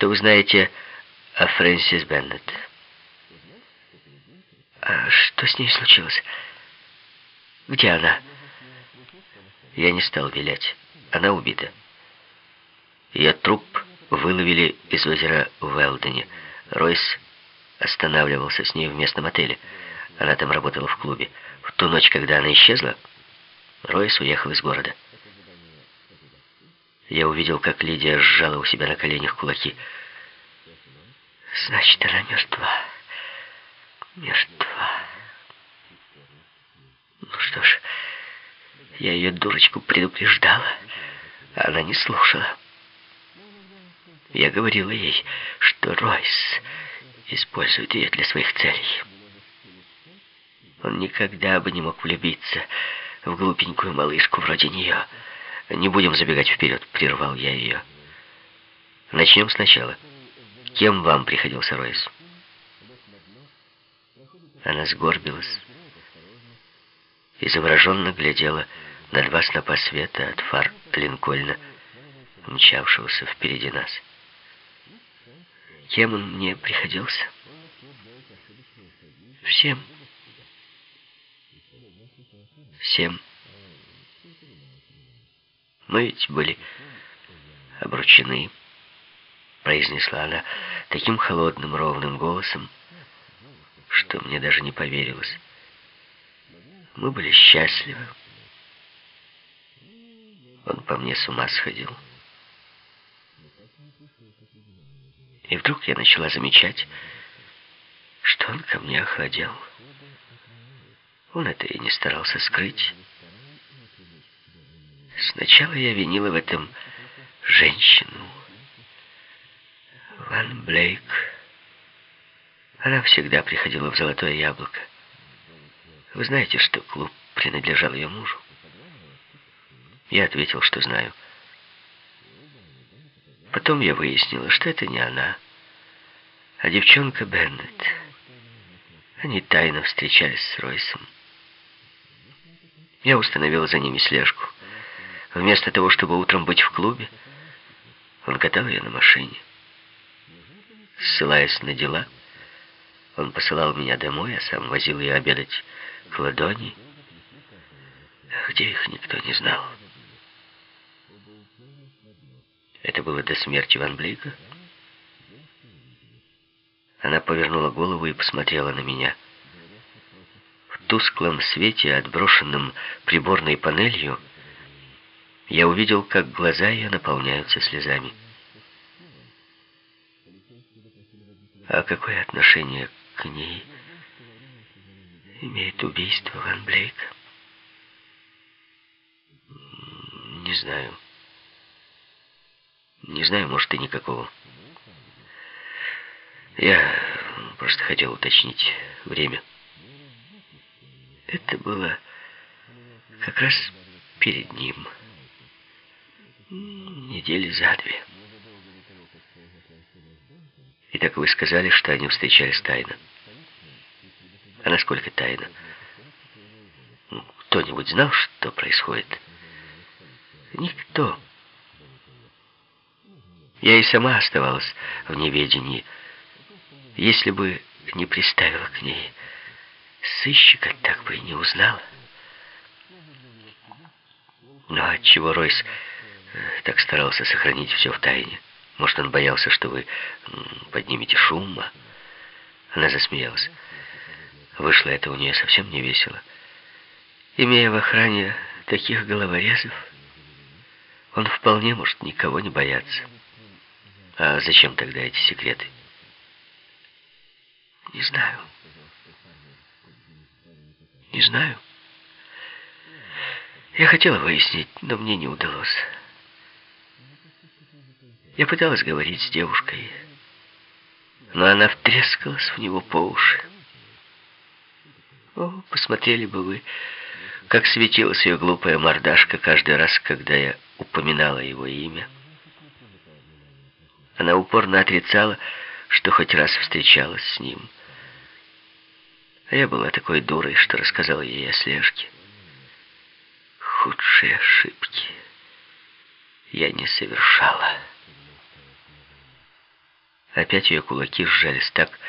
что вы знаете о Фрэнсис Беннет. А что с ней случилось? Где она? Я не стал вилять. Она убита. Ее труп выловили из озера в Элдене. Ройс останавливался с ней в местном отеле. Она там работала в клубе. В ту ночь, когда она исчезла, Ройс уехал из города. Я увидел, как Лидия сжала у себя на коленях кулаки. Значит, она мертва. Мертва. Ну что ж, я ее дурочку предупреждала, она не слушала. Я говорила ей, что Ройс использует ее для своих целей. Он никогда бы не мог влюбиться в глупенькую малышку вроде нее. «Не будем забегать вперед», — прервал я ее. «Начнем сначала. Кем вам приходился Ройс?» Она сгорбилась и завороженно глядела на два снопа света от фар Линкольна, мчавшегося впереди нас. Кем он мне приходился? Всем. Всем. Мы ведь были обручены, произнесла она таким холодным, ровным голосом, что мне даже не поверилось. Мы были счастливы. Он по мне с ума сходил. И вдруг я начала замечать, что он ко мне охладел. Он это и не старался скрыть. Сначала я винила в этом женщину. Ван Блейк. Она всегда приходила в Золотое Яблоко. Вы знаете, что клуб принадлежал ее мужу? Я ответил, что знаю. Потом я выяснила, что это не она, а девчонка Беннет. Они тайно встречались с Ройсом. Я установила за ними слежку. Вместо того, чтобы утром быть в клубе, он катал ее на машине. Ссылаясь на дела, он посылал меня домой, а сам возил ее обедать к ладони, где их никто не знал. Это было до смерти Ван Блейка? Она повернула голову и посмотрела на меня. В тусклом свете, отброшенном приборной панелью, я увидел, как глаза ее наполняются слезами. А какое отношение к ней имеет убийство Ван Блейка? Не знаю. Не знаю, может, и никакого. Я просто хотел уточнить время. Это было как раз перед ним. Недели за две. Итак, вы сказали, что они встречались тайно. А насколько тайно? Ну, кто-нибудь знал, что происходит? Никто. Я и сама оставалась в неведении. Если бы не приставила к ней сыщика, так бы и не узнала. Но отчего Ройс так старался сохранить все в тайне? Может, он боялся, что вы поднимете шум? А? Она засмеялась. Вышло это у нее совсем не весело. Имея в охране таких головорезов, он вполне может никого не бояться. А зачем тогда эти секреты? Не знаю. Не знаю. Я хотела выяснить, но мне не удалось. Я пыталась говорить с девушкой, но она втрескалась в него по уши. О, посмотрели бы вы, как светилась ее глупая мордашка каждый раз, когда я упоминала его имя. Она упорно отрицала, что хоть раз встречалась с ним. А я была такой дурой, что рассказала ей о слежке. Худшие ошибки я не совершала. Опять ее кулаки сжались так,